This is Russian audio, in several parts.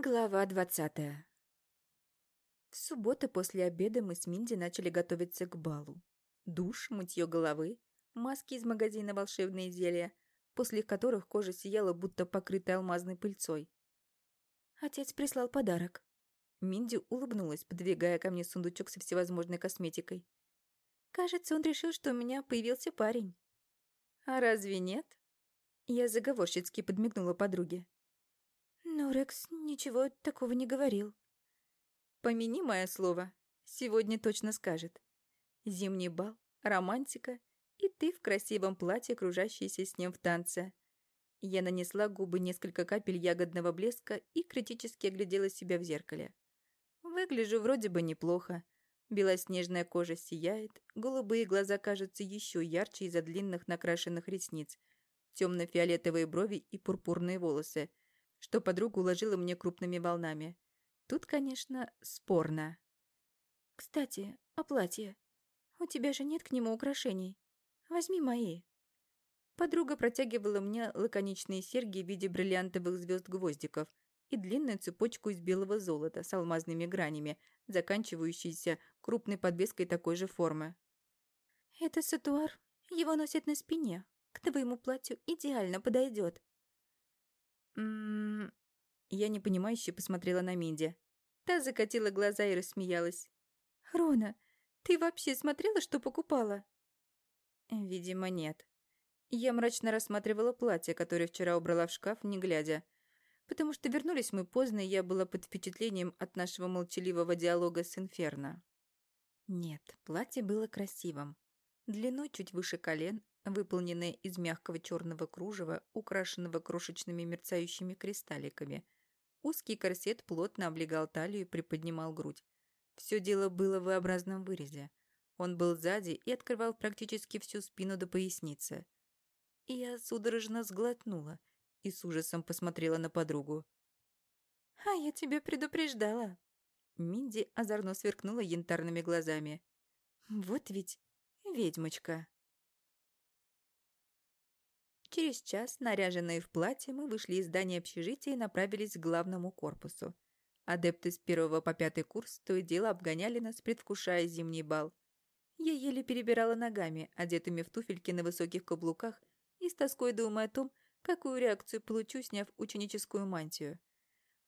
Глава двадцатая В субботу после обеда мы с Минди начали готовиться к балу. Душ, мытье головы, маски из магазина «Волшебные зелья», после которых кожа сияла, будто покрытая алмазной пыльцой. Отец прислал подарок. Минди улыбнулась, подвигая ко мне сундучок со всевозможной косметикой. Кажется, он решил, что у меня появился парень. А разве нет? Я заговорщицки подмигнула подруге. Но Рекс ничего такого не говорил. Помяни мое слово. Сегодня точно скажет. Зимний бал, романтика и ты в красивом платье, кружащейся с ним в танце. Я нанесла губы несколько капель ягодного блеска и критически оглядела себя в зеркале. Выгляжу вроде бы неплохо. Белоснежная кожа сияет, голубые глаза кажутся еще ярче из-за длинных накрашенных ресниц, темно-фиолетовые брови и пурпурные волосы, что подруга уложила мне крупными волнами. Тут, конечно, спорно. «Кстати, о платье. У тебя же нет к нему украшений. Возьми мои». Подруга протягивала мне лаконичные серьги в виде бриллиантовых звезд-гвоздиков и длинную цепочку из белого золота с алмазными гранями, заканчивающейся крупной подвеской такой же формы. «Это сатуар. Его носят на спине. К твоему платью идеально подойдет. «М-м-м...» Я непонимающе посмотрела на Минди. Та закатила глаза и рассмеялась. «Рона, ты вообще смотрела, что покупала?» «Видимо, нет. Я мрачно рассматривала платье, которое вчера убрала в шкаф, не глядя. Потому что вернулись мы поздно, и я была под впечатлением от нашего молчаливого диалога с Инферно. Нет, платье было красивым. Длиной чуть выше колен, выполненное из мягкого черного кружева, украшенного крошечными мерцающими кристалликами. Узкий корсет плотно облегал талию и приподнимал грудь. Все дело было в V-образном вырезе. Он был сзади и открывал практически всю спину до поясницы. И я судорожно сглотнула и с ужасом посмотрела на подругу. «А я тебя предупреждала!» Минди озорно сверкнула янтарными глазами. «Вот ведь ведьмочка!» Через час, наряженные в платье, мы вышли из здания общежития и направились к главному корпусу. Адепты с первого по пятый курс то и дело обгоняли нас, предвкушая зимний бал. Я еле перебирала ногами, одетыми в туфельки на высоких каблуках, и с тоской думая о том, какую реакцию получу, сняв ученическую мантию.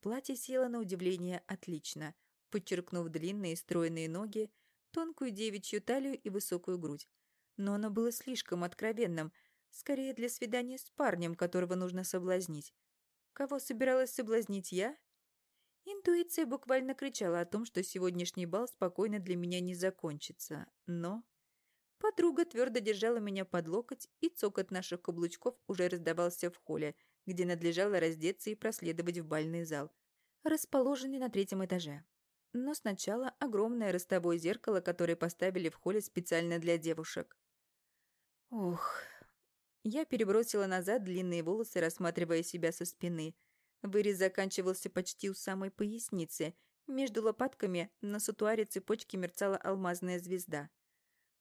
Платье село на удивление отлично, подчеркнув длинные стройные ноги, тонкую девичью талию и высокую грудь. Но оно было слишком откровенным – Скорее для свидания с парнем, которого нужно соблазнить. Кого собиралась соблазнить я? Интуиция буквально кричала о том, что сегодняшний бал спокойно для меня не закончится. Но... Подруга твердо держала меня под локоть, и цокот наших каблучков уже раздавался в холле, где надлежало раздеться и проследовать в бальный зал, расположенный на третьем этаже. Но сначала огромное ростовое зеркало, которое поставили в холле специально для девушек. Ух, я перебросила назад длинные волосы, рассматривая себя со спины. Вырез заканчивался почти у самой поясницы. Между лопатками на сутуаре цепочки мерцала алмазная звезда,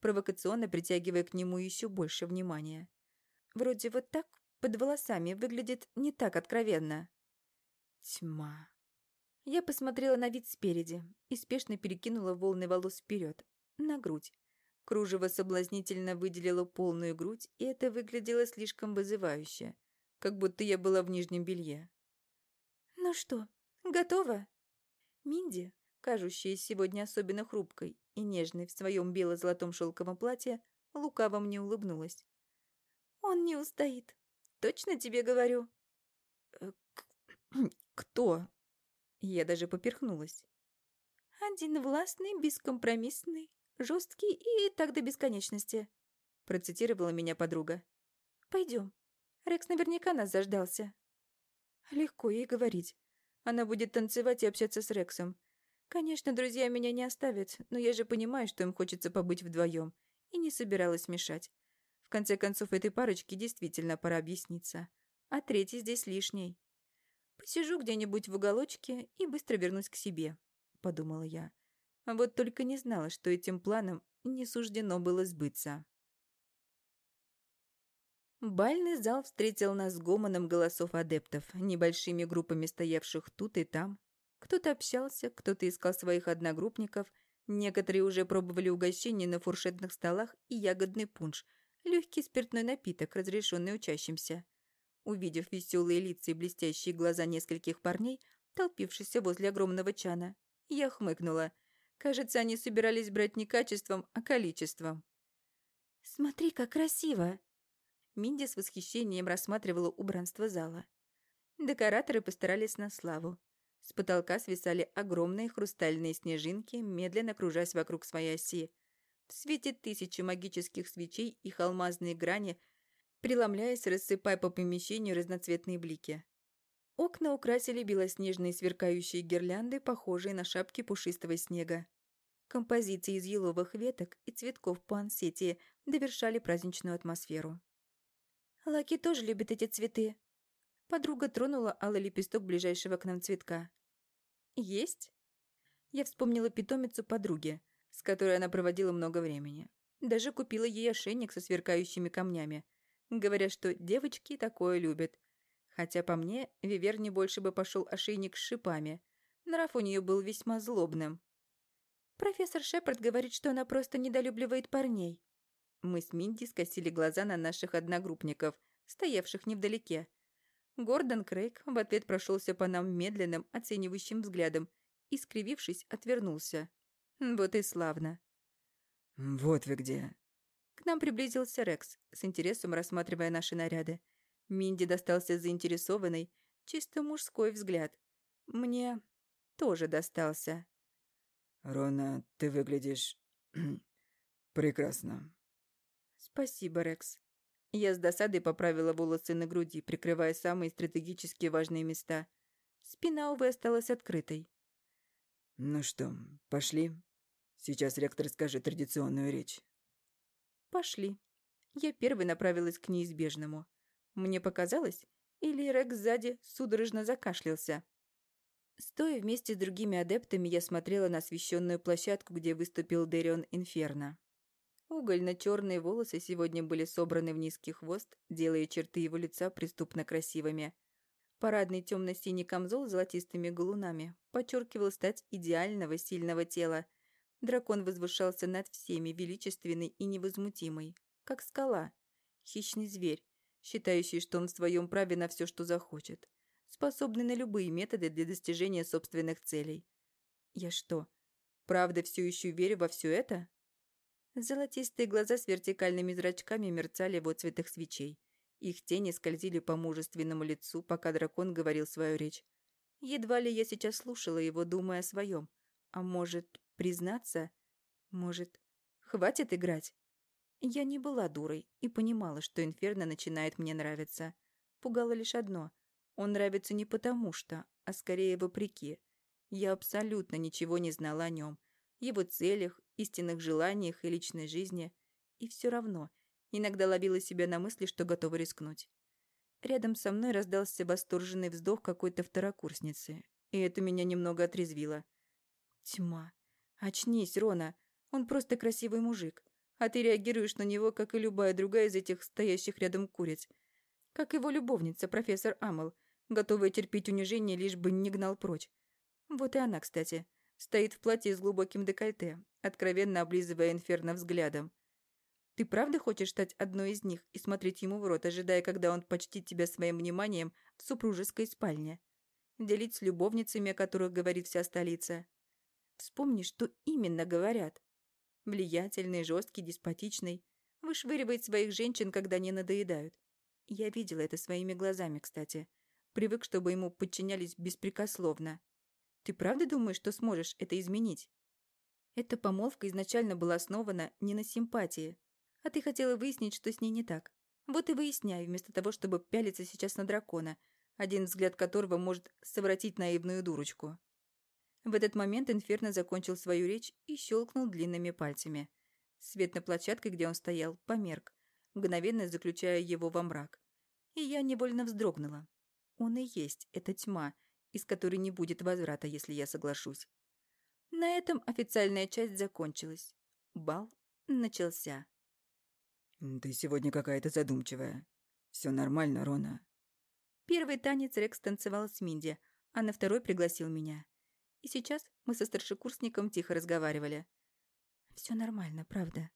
провокационно притягивая к нему еще больше внимания. Вроде вот так под волосами выглядит не так откровенно. Тьма. Я посмотрела на вид спереди и спешно перекинула волны волос вперед, на грудь. Кружево соблазнительно выделило полную грудь, и это выглядело слишком вызывающе, как будто я была в нижнем белье. «Ну что, готова?» Минди, кажущая сегодня особенно хрупкой и нежной в своем бело-золотом шелковом платье, лукаво мне улыбнулась. «Он не устоит. Точно тебе говорю?» «Э, «Кто?» Я даже поперхнулась. «Один властный, бескомпромиссный, жесткий и так до бесконечности», – процитировала меня подруга. «Пойдем. Рекс наверняка нас заждался». Легко ей говорить. Она будет танцевать и общаться с Рексом. Конечно, друзья меня не оставят, но я же понимаю, что им хочется побыть вдвоем, и не собиралась мешать. В конце концов, этой парочке действительно пора объясниться. А третий здесь лишний. Посижу где-нибудь в уголочке и быстро вернусь к себе, подумала я. А вот только не знала, что этим планом не суждено было сбыться. Бальный зал встретил нас гомоном голосов адептов, небольшими группами стоявших тут и там. Кто-то общался, кто-то искал своих одногруппников, некоторые уже пробовали угощения на фуршетных столах и ягодный пунш, легкий спиртной напиток, разрешенный учащимся. Увидев веселые лица и блестящие глаза нескольких парней, толпившихся возле огромного чана, я хмыкнула. Кажется, они собирались брать не качеством, а количеством. «Смотри, как красиво!» Минди с восхищением рассматривала убранство зала. Декораторы постарались на славу. С потолка свисали огромные хрустальные снежинки, медленно кружась вокруг своей оси. В свете тысячи магических свечей их алмазные грани, преломляясь, рассыпая по помещению разноцветные блики. Окна украсили белоснежные сверкающие гирлянды, похожие на шапки пушистого снега. Композиции из еловых веток и цветков пуансетии довершали праздничную атмосферу. Лаки тоже любит эти цветы. Подруга тронула алый лепесток ближайшего к нам цветка. «Есть?» Я вспомнила питомицу подруги, с которой она проводила много времени. Даже купила ей ошейник со сверкающими камнями, говоря, что девочки такое любят. Хотя по мне, Виверне больше бы пошел ошейник с шипами. Нрав у нее был весьма злобным. Профессор Шепард говорит, что она просто недолюбливает парней. Мы с Минди скосили глаза на наших одногруппников, стоявших невдалеке. Гордон Крейг в ответ прошелся по нам медленным, оценивающим взглядом и, скривившись, отвернулся. Вот и славно. «Вот вы где!» К нам приблизился Рекс, с интересом рассматривая наши наряды. Минди достался заинтересованный, чисто мужской взгляд. Мне тоже достался. «Рона, ты выглядишь... прекрасно». «Спасибо, Рекс». Я с досадой поправила волосы на груди, прикрывая самые стратегически важные места. Спина, увы, осталась открытой. «Ну что, пошли? Сейчас ректор скажет традиционную речь». «Пошли». Я первой направилась к неизбежному. Мне показалось, или Рекс сзади судорожно закашлялся. Стоя вместе с другими адептами, я смотрела на освещенную площадку, где выступил Дэрион Инферно. Угольно-черные волосы сегодня были собраны в низкий хвост, делая черты его лица преступно красивыми. Парадный темно-синий камзол с золотистыми галунами подчеркивал стать идеального сильного тела. Дракон возвышался над всеми, величественный и невозмутимый, как скала. Хищный зверь, считающий, что он в своем праве на все, что захочет. Способный на любые методы для достижения собственных целей. Я что, правда все еще верю во все это? Золотистые глаза с вертикальными зрачками мерцали в отцветах свечей. Их тени скользили по мужественному лицу, пока дракон говорил свою речь. Едва ли я сейчас слушала его, думая о своем. А может, признаться? Может, хватит играть? Я не была дурой и понимала, что Инферно начинает мне нравиться. Пугало лишь одно. Он нравится не потому что, а скорее вопреки. Я абсолютно ничего не знала о нем его целях, истинных желаниях и личной жизни. И все равно иногда ловила себя на мысли, что готова рискнуть. Рядом со мной раздался восторженный вздох какой-то второкурсницы, и это меня немного отрезвило. Тьма. Очнись, Рона. Он просто красивый мужик. А ты реагируешь на него, как и любая другая из этих стоящих рядом куриц. Как его любовница, профессор Амел, готовая терпеть унижение, лишь бы не гнал прочь. Вот и она, кстати. Стоит в платье с глубоким декольте, откровенно облизывая Инферно взглядом. Ты правда хочешь стать одной из них и смотреть ему в рот, ожидая, когда он почтит тебя своим вниманием в супружеской спальне? Делить с любовницами, о которых говорит вся столица? Вспомни, что именно говорят. Влиятельный, жесткий, деспотичный. Вышвыривает своих женщин, когда не надоедают. Я видела это своими глазами, кстати. Привык, чтобы ему подчинялись беспрекословно. Ты правда думаешь, что сможешь это изменить? Эта помолвка изначально была основана не на симпатии, а ты хотела выяснить, что с ней не так. Вот и выясняй, вместо того, чтобы пялиться сейчас на дракона, один взгляд которого может совратить наивную дурочку. В этот момент Инферно закончил свою речь и щелкнул длинными пальцами. Свет на площадке, где он стоял, померк, мгновенно заключая его во мрак. И я невольно вздрогнула. Он и есть эта тьма — из которой не будет возврата, если я соглашусь. На этом официальная часть закончилась. Бал начался. «Ты сегодня какая-то задумчивая. Все нормально, Рона?» Первый танец Рекс танцевал с Минди, а на второй пригласил меня. И сейчас мы со старшекурсником тихо разговаривали. Все нормально, правда.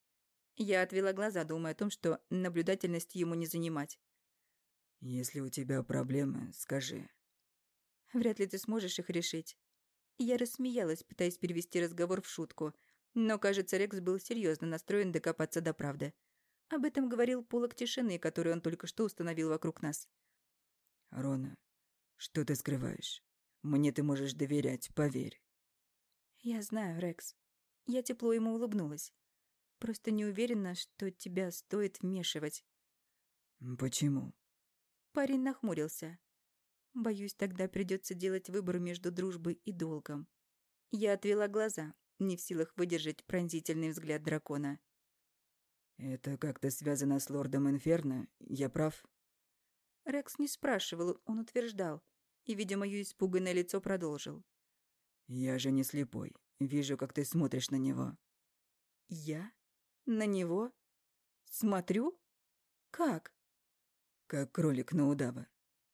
Я отвела глаза, думая о том, что наблюдательность ему не занимать. «Если у тебя проблемы, скажи». «Вряд ли ты сможешь их решить». Я рассмеялась, пытаясь перевести разговор в шутку, но, кажется, Рекс был серьезно настроен докопаться до правды. Об этом говорил полок тишины, который он только что установил вокруг нас. «Рона, что ты скрываешь? Мне ты можешь доверять, поверь». «Я знаю, Рекс». Я тепло ему улыбнулась. Просто не уверена, что тебя стоит вмешивать. «Почему?» Парень нахмурился. «Боюсь, тогда придется делать выбор между дружбой и долгом». Я отвела глаза, не в силах выдержать пронзительный взгляд дракона. «Это как-то связано с лордом Инферно, я прав?» Рекс не спрашивал, он утверждал, и, видя моё испуганное лицо, продолжил. «Я же не слепой. Вижу, как ты смотришь на него». «Я? На него? Смотрю? Как?» «Как кролик на удава.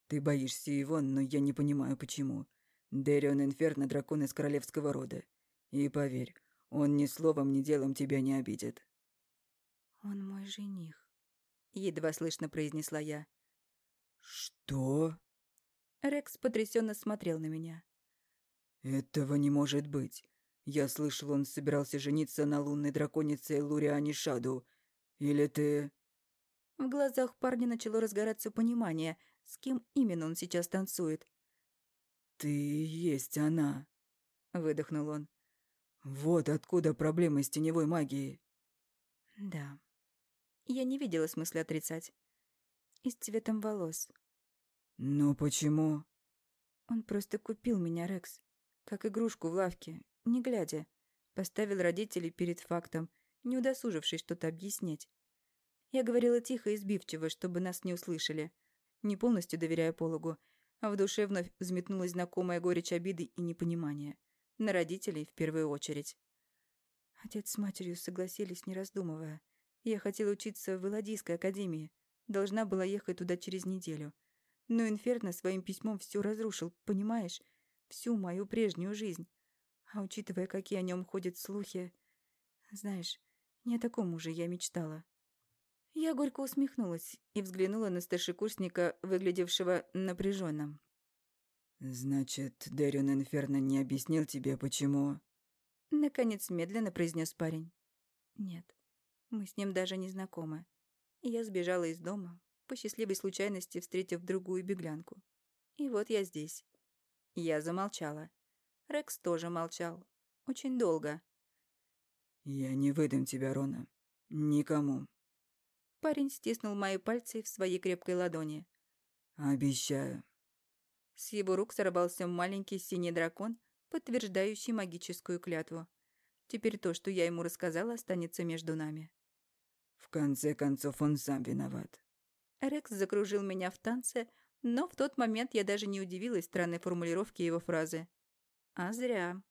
Ты боишься его, но я не понимаю, почему. Дэрион Инферно — дракон из королевского рода. И поверь, он ни словом, ни делом тебя не обидит». «Он мой жених», — едва слышно произнесла я. «Что?» Рекс потрясенно смотрел на меня. «Этого не может быть. Я слышал, он собирался жениться на лунной драконице Луриане Шаду. Или ты...» В глазах парня начало разгораться понимание, с кем именно он сейчас танцует. «Ты есть она», — выдохнул он. «Вот откуда проблемы с теневой магией». «Да». Я не видела смысла отрицать. И с цветом волос. «Ну почему?» Он просто купил меня, Рекс. Как игрушку в лавке, не глядя. Поставил родителей перед фактом, не удосужившись что-то объяснять. Я говорила тихо и сбивчиво, чтобы нас не услышали, не полностью доверяя пологу, а в душе вновь взметнулась знакомая горечь обиды и непонимания. На родителей в первую очередь. Отец с матерью согласились, не раздумывая. Я хотела учиться в Иладийской академии. Должна была ехать туда через неделю. Но Инферно своим письмом все разрушил, понимаешь? Всю мою прежнюю жизнь. А учитывая, какие о нем ходят слухи... Знаешь, не о таком уже я мечтала. Я горько усмехнулась и взглянула на старшекурсника, выглядевшего напряженным. «Значит, Дэрион Инферно не объяснил тебе, почему...» Наконец медленно произнес парень. «Нет, мы с ним даже не знакомы. Я сбежала из дома, по счастливой случайности встретив другую беглянку. И вот я здесь». Я замолчала. Рекс тоже молчал. Очень долго. «Я не выдам тебя, Рона. Никому. Парень стиснул мои пальцы в своей крепкой ладони. «Обещаю». С его рук сорвался маленький синий дракон, подтверждающий магическую клятву. Теперь то, что я ему рассказала, останется между нами. В конце концов, он сам виноват. Рекс закружил меня в танце, но в тот момент я даже не удивилась странной формулировке его фразы. А зря.